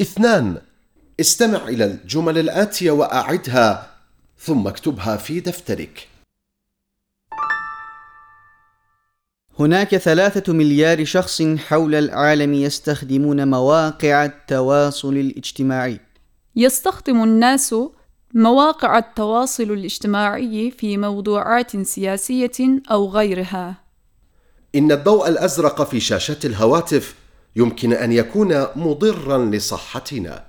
اثنان. استمع إلى الجمل الآتية وأعدها ثم اكتبها في دفترك. هناك ثلاثة مليار شخص حول العالم يستخدمون مواقع التواصل الاجتماعي. يستخدم الناس مواقع التواصل الاجتماعي في موضوعات سياسية أو غيرها. إن الضوء الأزرق في شاشات الهواتف يمكن أن يكون مضرا لصحتنا.